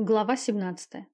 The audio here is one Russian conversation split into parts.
Глава 17.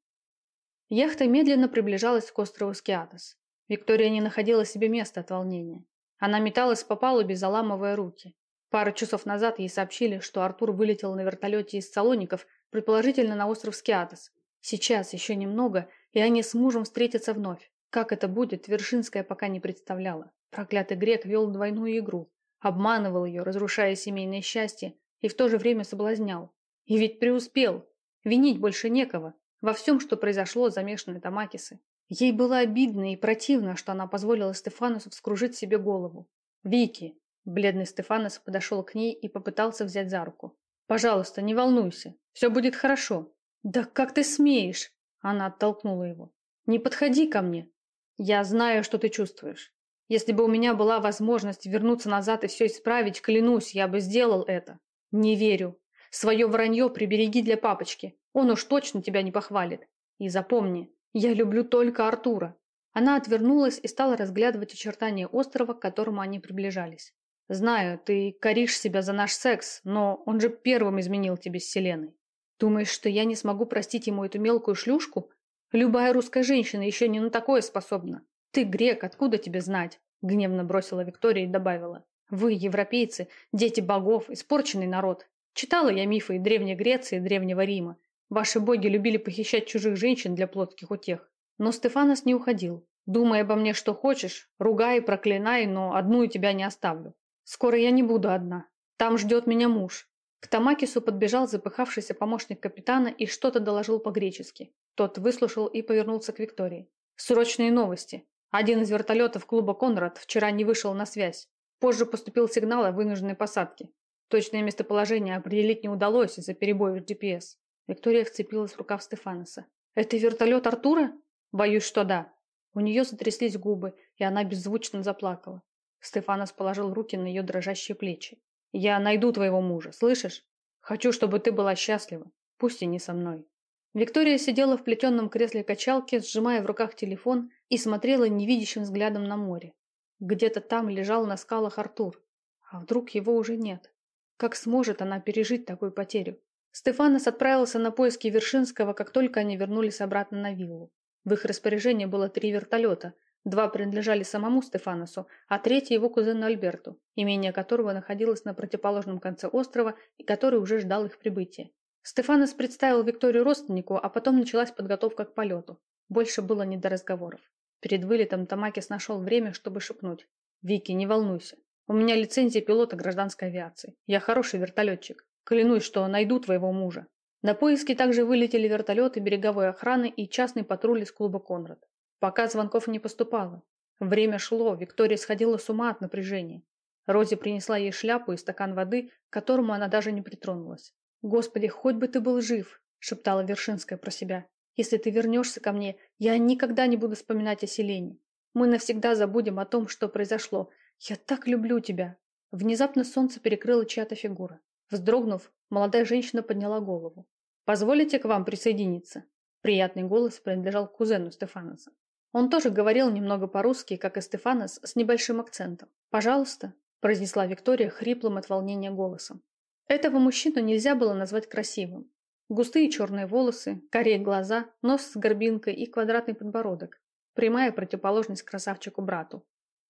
Яхта медленно приближалась к острову Скиатос. Виктория не находила себе места от волнения. Она металась по палубе, заламывая руки. Пару часов назад ей сообщили, что Артур вылетел на вертолете из Салоников, предположительно на остров Скиатос. Сейчас еще немного, и они с мужем встретятся вновь. Как это будет, Вершинская пока не представляла. Проклятый грек вел двойную игру. Обманывал ее, разрушая семейное счастье, и в то же время соблазнял. И ведь преуспел. Винить больше некого. Во всем, что произошло, замешаны Тамакисы. Ей было обидно и противно, что она позволила Стефанусу вскружить себе голову. «Вики!» Бледный Стефанос подошел к ней и попытался взять за руку. «Пожалуйста, не волнуйся. Все будет хорошо». «Да как ты смеешь?» Она оттолкнула его. «Не подходи ко мне. Я знаю, что ты чувствуешь. Если бы у меня была возможность вернуться назад и все исправить, клянусь, я бы сделал это. Не верю. Свое вранье прибереги для папочки. Он уж точно тебя не похвалит. И запомни, я люблю только Артура. Она отвернулась и стала разглядывать очертания острова, к которому они приближались. Знаю, ты коришь себя за наш секс, но он же первым изменил тебе с Селеной. Думаешь, что я не смогу простить ему эту мелкую шлюшку? Любая русская женщина еще не на такое способна. Ты грек, откуда тебе знать? Гневно бросила Виктория и добавила. Вы, европейцы, дети богов, испорченный народ. Читала я мифы и Древней Греции, и Древнего Рима. Ваши боги любили похищать чужих женщин для плотских утех. Но Стефанос не уходил. Думай обо мне, что хочешь, ругай и проклинай, но одну тебя не оставлю. Скоро я не буду одна. Там ждет меня муж. К Тамакису подбежал запыхавшийся помощник капитана и что-то доложил по-гречески. Тот выслушал и повернулся к Виктории. Срочные новости. Один из вертолетов клуба «Конрад» вчера не вышел на связь. Позже поступил сигнал о вынужденной посадке. Точное местоположение определить не удалось из-за перебоев GPS. Виктория вцепилась в рукав Стефаноса. «Это вертолет Артура?» «Боюсь, что да». У нее затряслись губы, и она беззвучно заплакала. Стефанос положил руки на ее дрожащие плечи. «Я найду твоего мужа, слышишь? Хочу, чтобы ты была счастлива, пусть и не со мной». Виктория сидела в плетенном кресле качалки, сжимая в руках телефон и смотрела невидящим взглядом на море. Где-то там лежал на скалах Артур. А вдруг его уже нет? Как сможет она пережить такую потерю? Стефанос отправился на поиски Вершинского, как только они вернулись обратно на виллу. В их распоряжении было три вертолета. Два принадлежали самому Стефаносу, а третий его кузену Альберту, имение которого находилось на противоположном конце острова и который уже ждал их прибытия. Стефанос представил Викторию родственнику, а потом началась подготовка к полету. Больше было не до разговоров. Перед вылетом Тамакис нашел время, чтобы шепнуть. «Вики, не волнуйся. У меня лицензия пилота гражданской авиации. Я хороший вертолетчик. Клянусь, что найду твоего мужа. На поиски также вылетели вертолеты береговой охраны и частный патруль из клуба «Конрад». Пока звонков не поступало. Время шло, Виктория сходила с ума от напряжения. Рози принесла ей шляпу и стакан воды, к которому она даже не притронулась. «Господи, хоть бы ты был жив!» – шептала Вершинская про себя. «Если ты вернешься ко мне, я никогда не буду вспоминать о селении. Мы навсегда забудем о том, что произошло, «Я так люблю тебя!» Внезапно солнце перекрыло чья-то фигура. Вздрогнув, молодая женщина подняла голову. «Позволите к вам присоединиться?» Приятный голос принадлежал кузену Стефаноса. Он тоже говорил немного по-русски, как и Стефанос, с небольшим акцентом. «Пожалуйста», – произнесла Виктория хриплым от волнения голосом. Этого мужчину нельзя было назвать красивым. Густые черные волосы, корей глаза, нос с горбинкой и квадратный подбородок. Прямая противоположность красавчику-брату.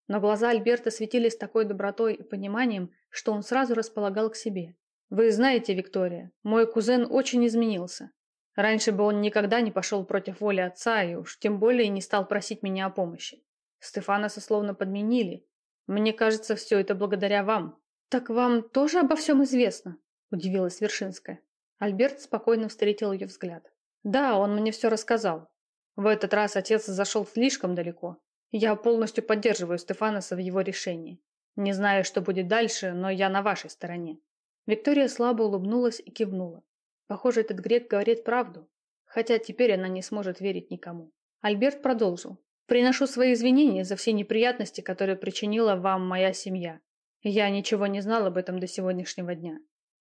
Но глаза Альберта светились такой добротой и пониманием, что он сразу располагал к себе. «Вы знаете, Виктория, мой кузен очень изменился. Раньше бы он никогда не пошел против воли отца и уж тем более не стал просить меня о помощи. Стефанаса словно подменили. Мне кажется, все это благодаря вам». «Так вам тоже обо всем известно?» – удивилась Вершинская. Альберт спокойно встретил ее взгляд. «Да, он мне все рассказал. В этот раз отец зашел слишком далеко. Я полностью поддерживаю Стефаноса в его решении. Не знаю, что будет дальше, но я на вашей стороне. Виктория слабо улыбнулась и кивнула. Похоже, этот грек говорит правду, хотя теперь она не сможет верить никому. Альберт продолжил. «Приношу свои извинения за все неприятности, которые причинила вам моя семья. Я ничего не знал об этом до сегодняшнего дня».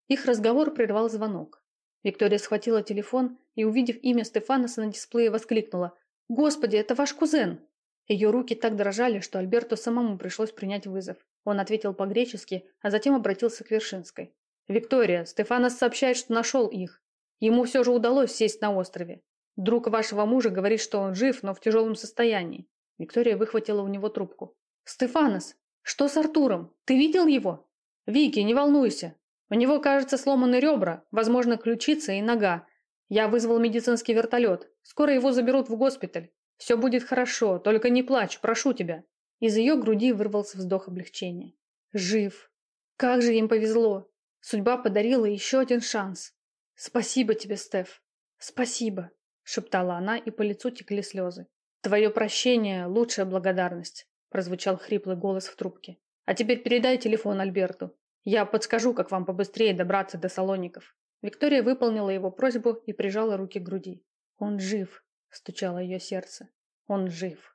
Их разговор прервал звонок. Виктория схватила телефон и, увидев имя Стефаноса на дисплее, воскликнула. «Господи, это ваш кузен!» Ее руки так дрожали, что Альберту самому пришлось принять вызов. Он ответил по-гречески, а затем обратился к Вершинской. «Виктория, Стефанос сообщает, что нашел их. Ему все же удалось сесть на острове. Друг вашего мужа говорит, что он жив, но в тяжелом состоянии. Виктория выхватила у него трубку. «Стефанос, что с Артуром? Ты видел его?» «Вики, не волнуйся. У него, кажется, сломаны ребра, возможно, ключица и нога. Я вызвал медицинский вертолет. Скоро его заберут в госпиталь. Все будет хорошо, только не плачь, прошу тебя». Из ее груди вырвался вздох облегчения. «Жив. Как же им повезло. Судьба подарила еще один шанс. Спасибо тебе, Стеф. Спасибо», – шептала она, и по лицу текли слезы. «Твое прощение – лучшая благодарность», – прозвучал хриплый голос в трубке. «А теперь передай телефон Альберту. Я подскажу, как вам побыстрее добраться до Салоников». Виктория выполнила его просьбу и прижала руки к груди. «Он жив», – стучало ее сердце. «Он жив».